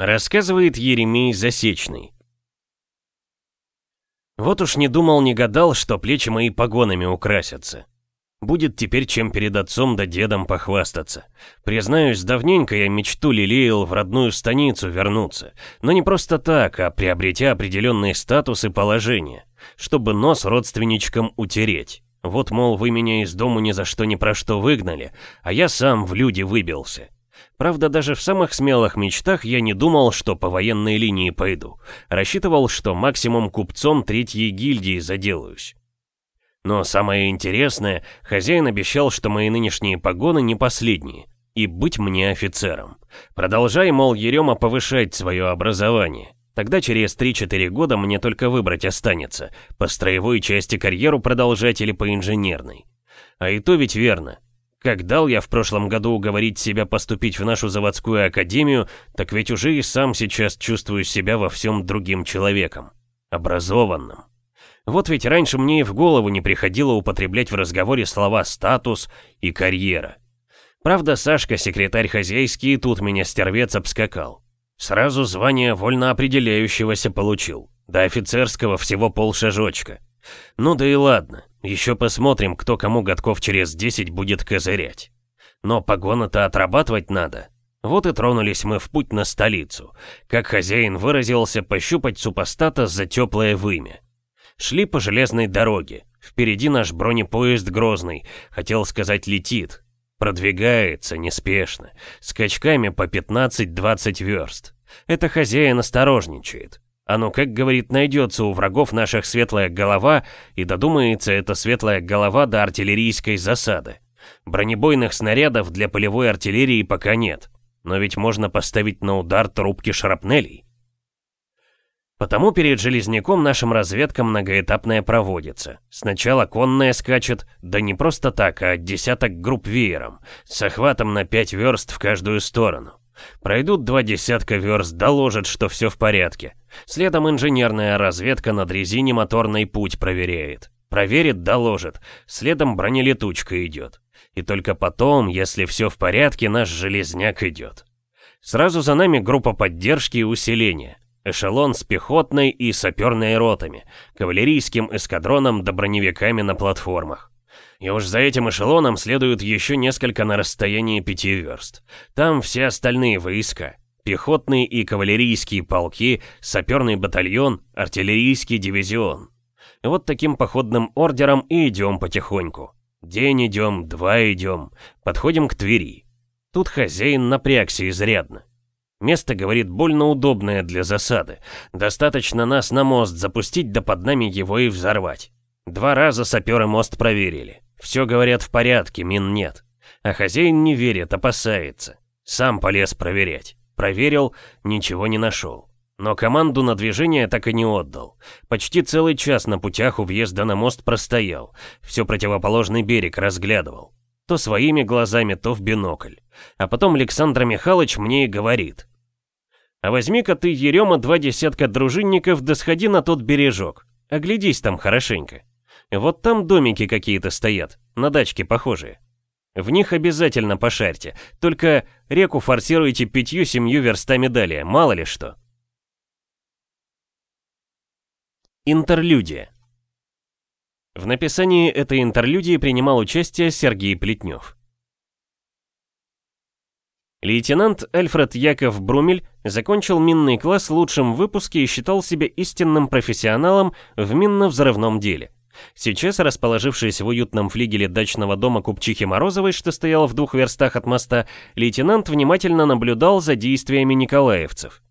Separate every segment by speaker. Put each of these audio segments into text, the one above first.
Speaker 1: Рассказывает Еремей Засечный. Вот уж не думал, не гадал, что плечи мои погонами украсятся. Будет теперь чем перед отцом да дедом похвастаться. Признаюсь, давненько я мечту лелеял в родную станицу вернуться. Но не просто так, а приобретя определенный статус и положение. Чтобы нос родственничкам утереть. Вот, мол, вы меня из дому ни за что ни про что выгнали, а я сам в люди выбился. Правда, даже в самых смелых мечтах я не думал, что по военной линии пойду. Рассчитывал, что максимум купцом третьей гильдии заделаюсь. Но самое интересное, хозяин обещал, что мои нынешние погоны не последние, и быть мне офицером. Продолжай, мол, Ерема повышать свое образование. Тогда через 3-4 года мне только выбрать останется, по строевой части карьеру продолжать или по инженерной. А и то ведь верно. Как дал я в прошлом году уговорить себя поступить в нашу заводскую академию, так ведь уже и сам сейчас чувствую себя во всем другим человеком. Образованным. Вот ведь раньше мне и в голову не приходило употреблять в разговоре слова «статус» и «карьера». Правда, Сашка, секретарь хозяйский, тут меня стервец обскакал. Сразу звание вольно определяющегося получил. До офицерского всего полшажочка. Ну да и ладно. Еще посмотрим, кто кому годков через 10 будет козырять. Но погоны-то отрабатывать надо. Вот и тронулись мы в путь на столицу. Как хозяин выразился, пощупать супостата за теплое вымя. Шли по железной дороге. Впереди наш бронепоезд Грозный. Хотел сказать, летит. Продвигается неспешно. Скачками по 15-20 верст. Это хозяин осторожничает. Оно, как говорит, найдется у врагов наших светлая голова, и додумается эта светлая голова до артиллерийской засады. Бронебойных снарядов для полевой артиллерии пока нет, но ведь можно поставить на удар трубки шрапнелей. Потому перед Железняком нашим разведкам многоэтапная проводится. Сначала конная скачет, да не просто так, а десяток групп веером, с охватом на пять верст в каждую сторону. Пройдут два десятка верст, доложат, что все в порядке. Следом инженерная разведка на дрезине моторный путь проверяет. Проверит, доложит. Следом бронелетучка идет. И только потом, если все в порядке, наш железняк идет. Сразу за нами группа поддержки и усиления. Эшелон с пехотной и саперной ротами, кавалерийским эскадроном да броневиками на платформах. И уж за этим эшелоном следуют еще несколько на расстоянии пяти верст. Там все остальные войска. Пехотные и кавалерийские полки, саперный батальон, артиллерийский дивизион. Вот таким походным ордером и идем потихоньку. День идем, два идем, подходим к Твери. Тут хозяин напрягся изрядно. Место, говорит, больно удобное для засады. Достаточно нас на мост запустить, да под нами его и взорвать. Два раза саперы мост проверили. Все, говорят, в порядке, мин нет. А хозяин не верит, опасается. Сам полез проверять. Проверил, ничего не нашел. Но команду на движение так и не отдал. Почти целый час на путях у въезда на мост простоял. Все противоположный берег разглядывал. То своими глазами, то в бинокль. А потом Александр Михайлович мне и говорит. «А возьми-ка ты, Ерема, два десятка дружинников, да сходи на тот бережок. Оглядись там хорошенько. Вот там домики какие-то стоят, на дачке похожие. В них обязательно пошарьте, только реку форсируйте пятью-семью верстами далее, мало ли что. Интерлюдия. В написании этой интерлюдии принимал участие Сергей Плетнев. Лейтенант Альфред Яков Брумель закончил минный класс в лучшем выпуске и считал себя истинным профессионалом в минно-взрывном деле. Сейчас, расположившись в уютном флигеле дачного дома купчихи Морозовой, что стоял в двух верстах от моста, лейтенант внимательно наблюдал за действиями николаевцев.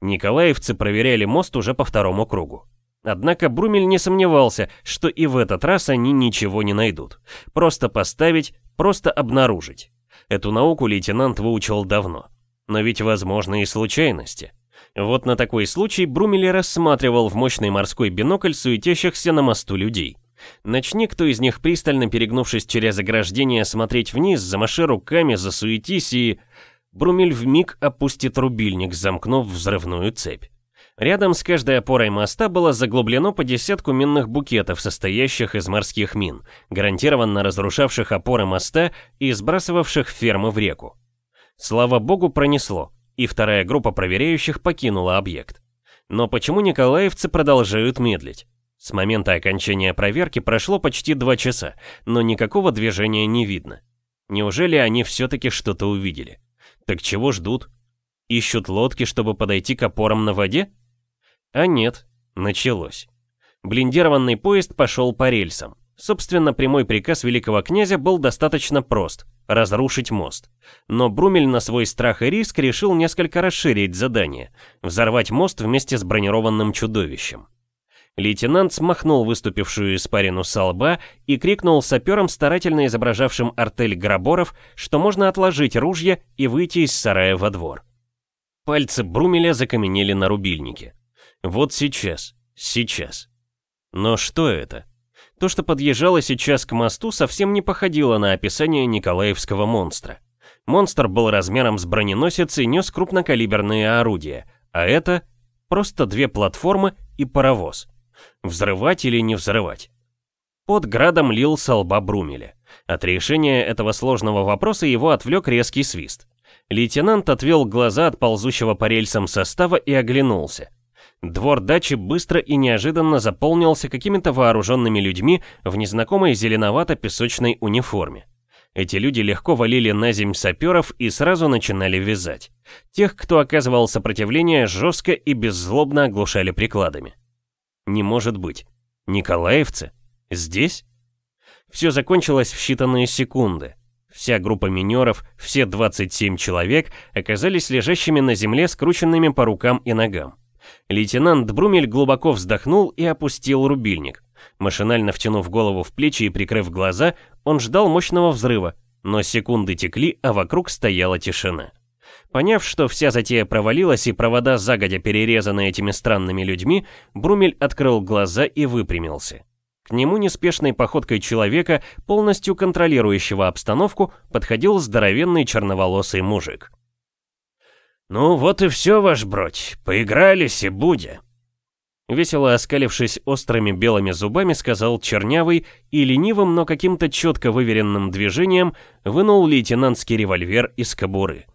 Speaker 1: Николаевцы проверяли мост уже по второму кругу. Однако Брумель не сомневался, что и в этот раз они ничего не найдут. Просто поставить, просто обнаружить. Эту науку лейтенант выучил давно. Но ведь возможны и случайности. Вот на такой случай Брумели рассматривал в мощный морской бинокль суетящихся на мосту людей. Начни кто из них пристально перегнувшись через ограждение смотреть вниз, замаши руками, засуетись и... Брумель вмиг опустит рубильник, замкнув взрывную цепь. Рядом с каждой опорой моста было заглублено по десятку минных букетов, состоящих из морских мин, гарантированно разрушавших опоры моста и сбрасывавших фермы в реку. Слава богу, пронесло. И вторая группа проверяющих покинула объект. Но почему николаевцы продолжают медлить? С момента окончания проверки прошло почти два часа, но никакого движения не видно. Неужели они все-таки что-то увидели? Так чего ждут? Ищут лодки, чтобы подойти к опорам на воде? А нет, началось. Блиндированный поезд пошел по рельсам. Собственно, прямой приказ великого князя был достаточно прост – разрушить мост. Но Брумель на свой страх и риск решил несколько расширить задание – взорвать мост вместе с бронированным чудовищем. Лейтенант смахнул выступившую испарину со лба и крикнул саперам, старательно изображавшим артель граборов, что можно отложить ружья и выйти из сарая во двор. Пальцы Брумеля закаменели на рубильнике. Вот сейчас, сейчас. Но что это? То, что подъезжало сейчас к мосту, совсем не походило на описание николаевского монстра. Монстр был размером с броненосец и нес крупнокалиберные орудия, а это просто две платформы и паровоз. Взрывать или не взрывать? Под градом лил со лба Брумеля. От решения этого сложного вопроса его отвлек резкий свист. Лейтенант отвел глаза от ползущего по рельсам состава и оглянулся. Двор дачи быстро и неожиданно заполнился какими-то вооруженными людьми в незнакомой зеленовато-песочной униформе. Эти люди легко валили на земь саперов и сразу начинали вязать. Тех, кто оказывал сопротивление, жестко и беззлобно оглушали прикладами. Не может быть. Николаевцы? Здесь? Все закончилось в считанные секунды. Вся группа минеров, все 27 человек, оказались лежащими на земле, скрученными по рукам и ногам. Лейтенант Брумель глубоко вздохнул и опустил рубильник. Машинально втянув голову в плечи и прикрыв глаза, он ждал мощного взрыва, но секунды текли, а вокруг стояла тишина. Поняв, что вся затея провалилась и провода загодя перерезаны этими странными людьми, Брумель открыл глаза и выпрямился. К нему неспешной походкой человека, полностью контролирующего обстановку, подходил здоровенный черноволосый мужик. «Ну вот и все, ваш бродь, поигрались и будя!» Весело оскалившись острыми белыми зубами, сказал Чернявый и ленивым, но каким-то четко выверенным движением вынул лейтенантский револьвер из кобуры.